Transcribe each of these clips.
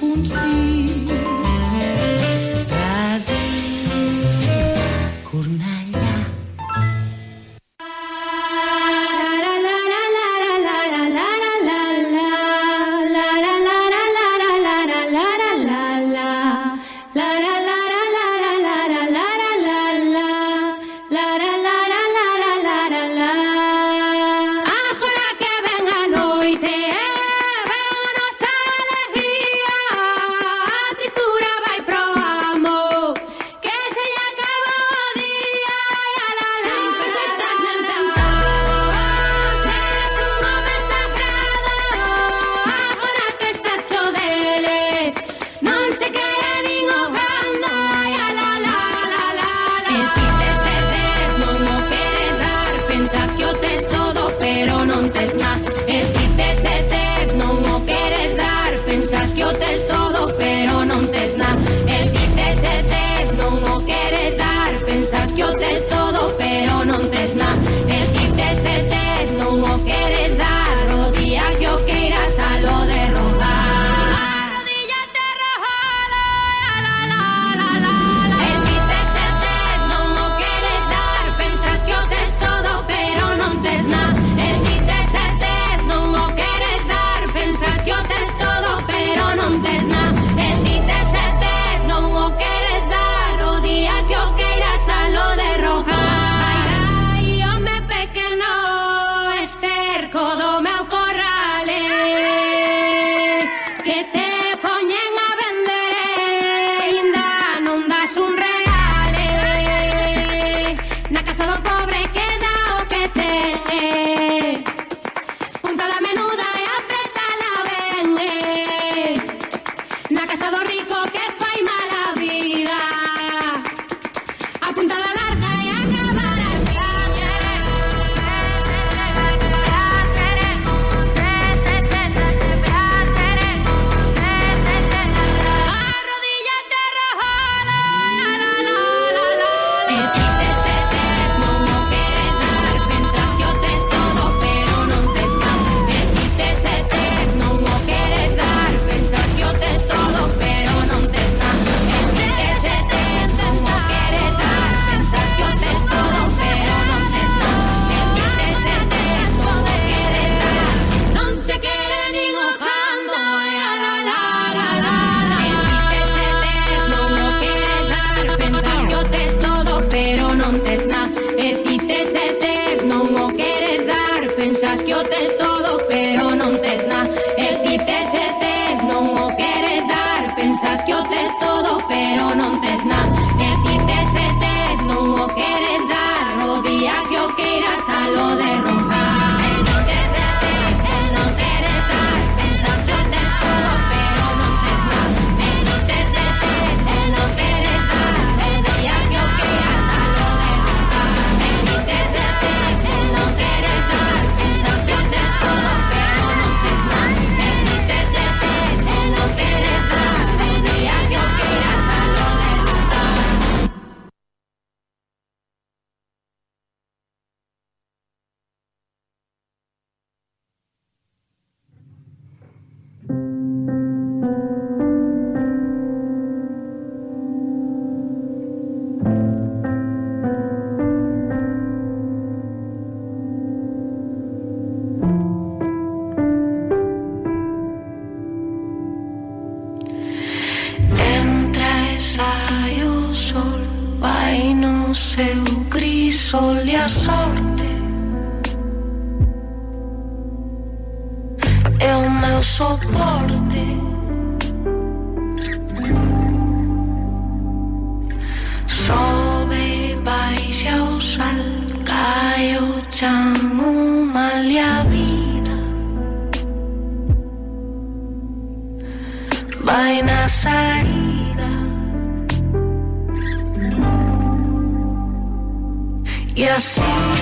欢喜 codo pero non tes nada. seu gris sol a sorte. É o meu soporte Sobe e baixa o sal Cae o chan o mal e a vida Vai na saída. Yes.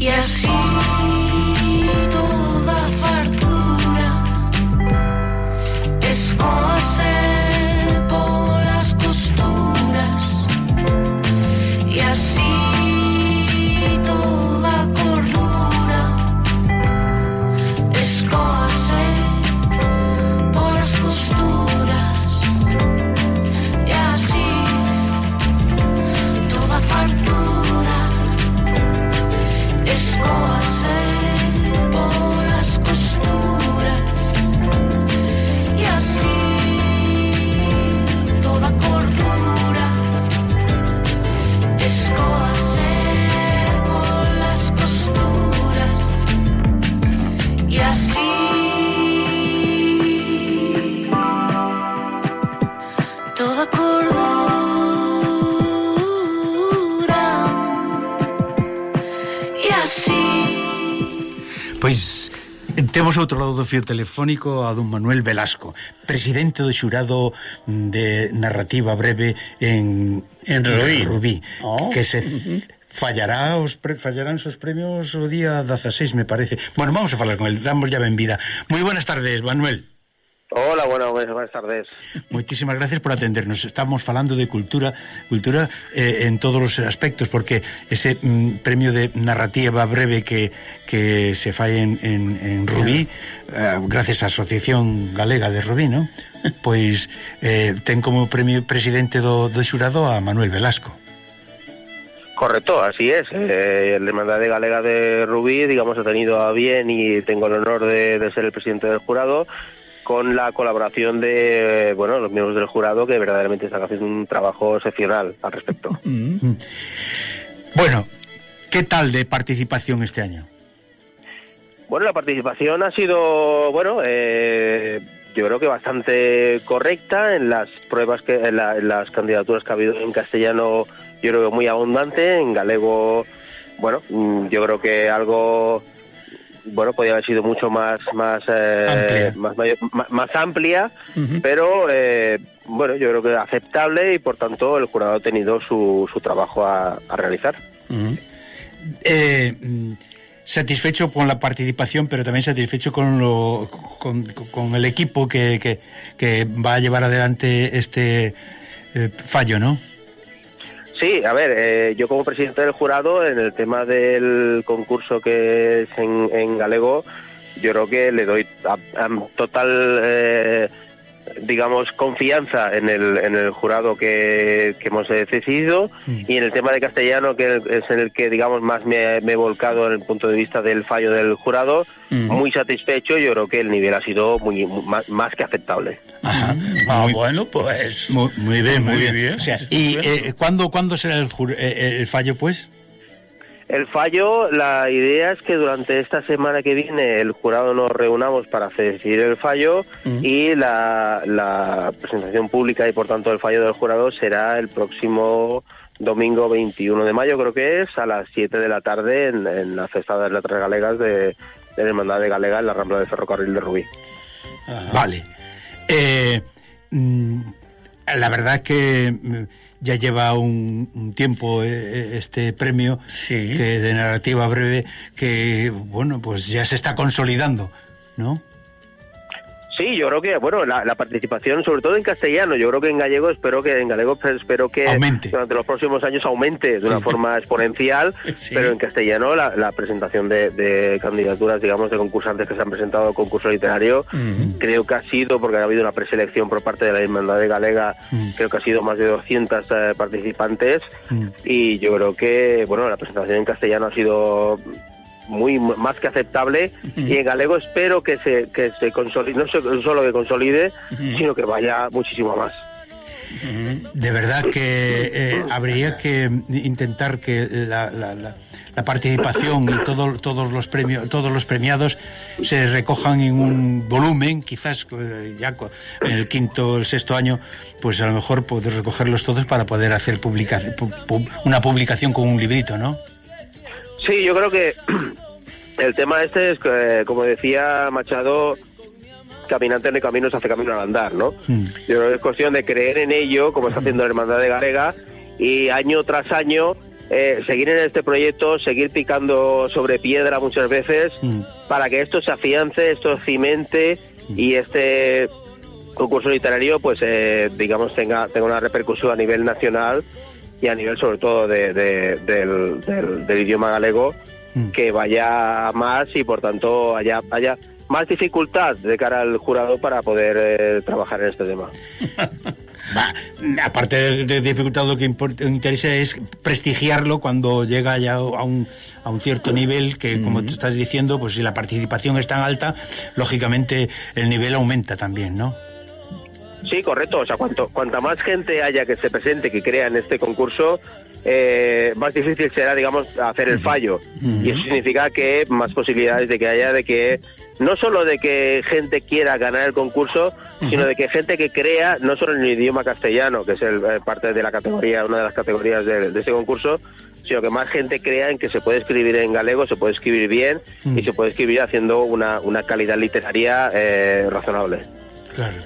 Y así outro lado do fio telefónico a don Manuel Velasco, presidente do xurado de narrativa breve en, en Rubí, Rubí oh. que se... Fallará os pre, fallarán os premios o día 16, me parece. Bueno, vamos a falar con el, damos ya ben vida. Moi buenas tardes, Manuel. Hola, bueno, buenas tardes. Moitísimas gracias por atendernos. Estamos falando de cultura, cultura eh, en todos os aspectos, porque ese mm, premio de narrativa breve que, que se fai en, en, en Rubí, eh, gracias á Asociación Galega de Rubí, ¿no? pois eh, ten como premio presidente do, do xurado a Manuel Velasco. Correcto, así es. Eh, el Hermandad de Galega de Rubí, digamos, ha tenido a bien y tengo el honor de, de ser el presidente del jurado con la colaboración de bueno los miembros del jurado que verdaderamente están haciendo un trabajo excepcional al respecto. Bueno, ¿qué tal de participación este año? Bueno, la participación ha sido, bueno, eh, yo creo que bastante correcta en las pruebas que, en, la- en las candidaturas que ha habido en castellano, yo creo que muy abundante, en galego, bueno, mm, yo creo que algo, bueno, podría haber sido mucho más, más, eh, Amplia. más, mayor- más, más amplia, pero eh, bueno, yo creo que aceptable y por tanto el jurado ha tenido su, su trabajo a, a realizar. Eh, mm, satisfecho con la participación, pero también satisfecho con lo con, con el equipo que, que, que va a llevar adelante este eh, fallo, ¿no? Sí, a ver, eh, yo como presidente del jurado, en el tema del concurso que es en, en galego, yo creo que le doy a- a total, eh, digamos, confianza en el, en el jurado que, que hemos decidido y en el tema de castellano, que es en el que, digamos, más me, me he volcado en el punto de vista del fallo del jurado, muy satisfecho, yo creo que el nivel ha sido muy, muy- más, más que aceptable. Ajá. Ah, muy, bueno, pues... muy, muy bien, muy, Muy bien. bien, O sea, sí, ¿Y eh, ¿cuándo, cuándo será el, jur- eh, el fallo, pues? El fallo, la idea es que durante esta semana que viene el jurado nos reunamos para decidir el fallo y la, la presentación pública y por tanto el fallo del jurado será el próximo domingo 21 de mayo, creo que es, a las 7 de la tarde en, en la Festa de las Letras Galegas de, de la Hermandad de Galega en la Rambla del Ferrocarril de Rubí. Vale. Eh, mm, la verdad que mm, ya lleva un, un tiempo eh, este premio Sí. que de narrativa breve que, bueno, pues ya se está consolidando, ¿no? Sí, yo creo que, bueno, la, la participación, sobre todo en castellano, yo creo que en gallego espero que, en galego pues, espero que Aumente. durante los próximos años aumente de una forma exponencial, Sí. pero en castellano la, la presentación de, de candidaturas, digamos, de concursantes que se han presentado al concurso literario, creo que ha sido, porque ha habido una preselección por parte de la Hermandad de Galega, creo que ha sido más de 200 eh, participantes, y yo creo que, bueno, la presentación en castellano ha sido muy más que aceptable y en galego espero que se que se consolide no so- solo que consolide sino que vaya muchísimo más. De verdad que eh, habría que intentar que la, la- la- la participación y todo, todos los premios todos los premiados se recojan en un volumen quizás eh, ya en el quinto o el sexto año pues a lo mejor poder recogerlos todos para poder hacer publica, pu- pu- una publicación con un librito ¿no? Sí, yo creo que el tema este es, que, como decía Machado, caminante en el camino se hace camino al andar, ¿no? Mm. Yo creo que es cuestión de creer en ello, como está haciendo la Hermandad de Galega, y año tras año eh, seguir en este proyecto, seguir picando sobre piedra muchas veces, Mm. para que esto se afiance, esto cimente y este concurso literario, pues eh, digamos, tenga, tenga una repercusión a nivel nacional y a nivel sobre todo de- de- del, del- del idioma galego Mm. que vaya más y por tanto haya, haya más dificultad de cara al jurado para poder eh, trabajar en este tema. Va, aparte de, de dificultad lo que import- interesa es prestigiarlo cuando llega ya a un, a un cierto nivel que como tú estás diciendo pues si la participación es tan alta lógicamente el nivel aumenta también ¿no? Sí, correcto. O sea, cuanto, cuanta más gente haya que se presente, que crea en este concurso, eh, más difícil será, digamos, hacer el fallo. Y eso significa que más posibilidades de que haya de que no solo de que gente quiera ganar el concurso, sino de que gente que crea no solo en el idioma castellano, que es el, eh, parte de la categoría, una de las categorías de, de este concurso, sino que más gente crea en que se puede escribir en galego, se puede escribir bien y se puede escribir haciendo una, una calidad literaria eh, razonable. Claro.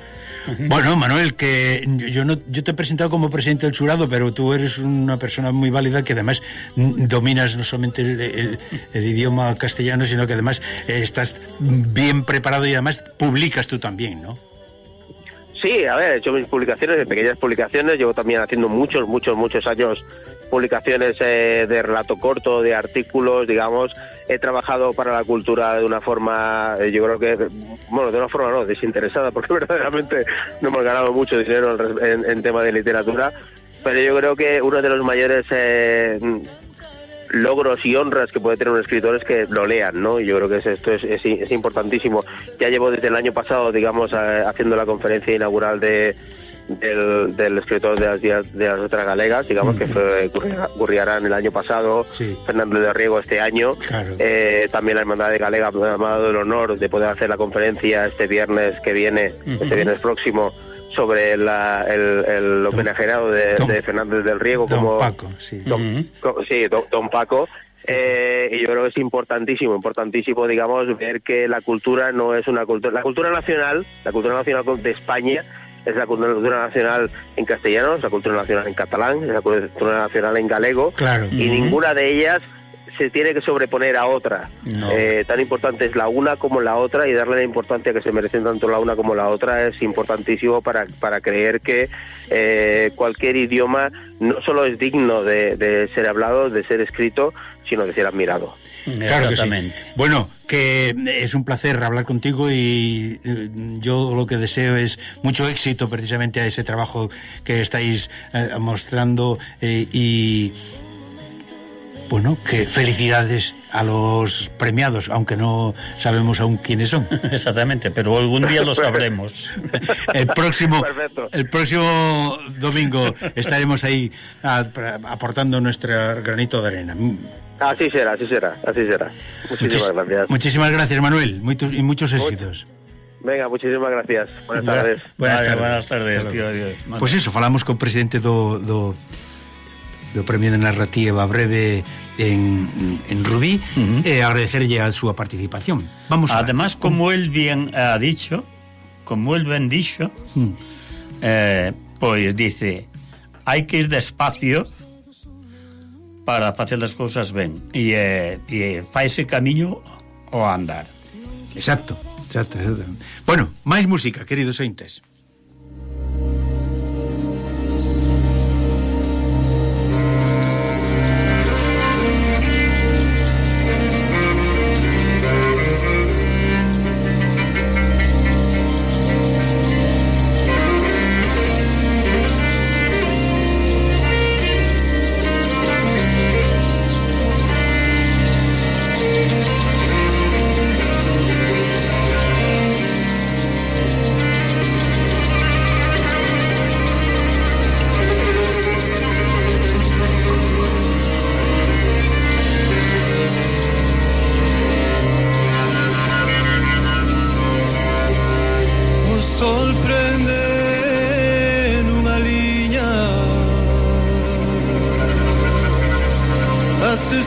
Bueno, Manuel, que yo- no yo te he presentado como presidente del jurado, pero tú eres una persona muy válida que además dominas no solamente el, idioma castellano, sino que además eh, estás bien preparado y además publicas tú también, ¿no? Sí, a ver, he hecho mis publicaciones, pequeñas publicaciones, llevo también haciendo muchos, muchos, muchos años publicaciones eh, de relato corto, de artículos, digamos, he trabajado para la cultura de una forma, eh, yo creo que, bueno, de una forma no, desinteresada, porque verdaderamente no hemos ganado mucho dinero en, tema de literatura, pero yo creo que uno de los mayores eh, logros y honras que puede tener un escritor es que lo lean, ¿no? Yo creo que es- esto es, es, es importantísimo. Ya llevo desde el año pasado, digamos, eh, haciendo la conferencia inaugural de del, del escritor de las, días- de las letras galegas, digamos, que fue Gurri- Gurriarán el año pasado, Sí. Fernando de Riego este año. Claro. Eh, también la Hermandad de Galega me ha dado el honor de poder hacer la conferencia este viernes que viene, este viernes próximo, sobre la, el, el homenajeado de, de Fernández del Riego Don como Paco, sí. Don, co- sí, don, don Paco. Eh, y yo creo que es importantísimo, importantísimo, digamos, ver que la cultura no es una cultura. La cultura nacional, la cultura nacional de España, es la cultura nacional en castellano, es la cultura nacional en catalán, es la cultura nacional en galego. Claro. Y ninguna de ellas se tiene que sobreponer a otra. No. Eh, tan importante es la una como la otra y darle la importancia que se merecen tanto la una como la otra es importantísimo para, para creer que eh, cualquier idioma no solo es digno de, de ser hablado, de ser escrito, sino de ser admirado. Claro que sí. Exactamente. Bueno, que es un placer hablar contigo y eh, yo lo que deseo es mucho éxito precisamente a ese trabajo que estáis eh, mostrando eh, y bueno, que felicidades a los premiados, aunque no sabemos aún quiénes son. Exactamente, pero algún día lo sabremos. El próximo, Perfecto. el próximo domingo estaremos ahí aportando nuestro granito de arena. Ah, así será, así será, así será. Muchísimas Muchis gracias. Muchísimas gracias, Manuel. Muitos, y muchos éxitos. Venga, muchísimas gracias. Buenas tardes. Buenas tardes. Buenas tardes, tío, tío. Pois pues iso, falamos co presidente do, do, do Premio de Narrativa Breve en, en Rubí uh -huh. e eh, agradecerlle a súa participación. Vamos Además, a... como él bien ha dicho, como él bien dicho, uh -huh. eh, pois pues dice, hai que ir despacio para facer as cousas ben e, eh, e faise camiño ao andar. Exacto, exacto, exacto. Bueno, máis música, queridos ointes.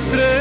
быстрее.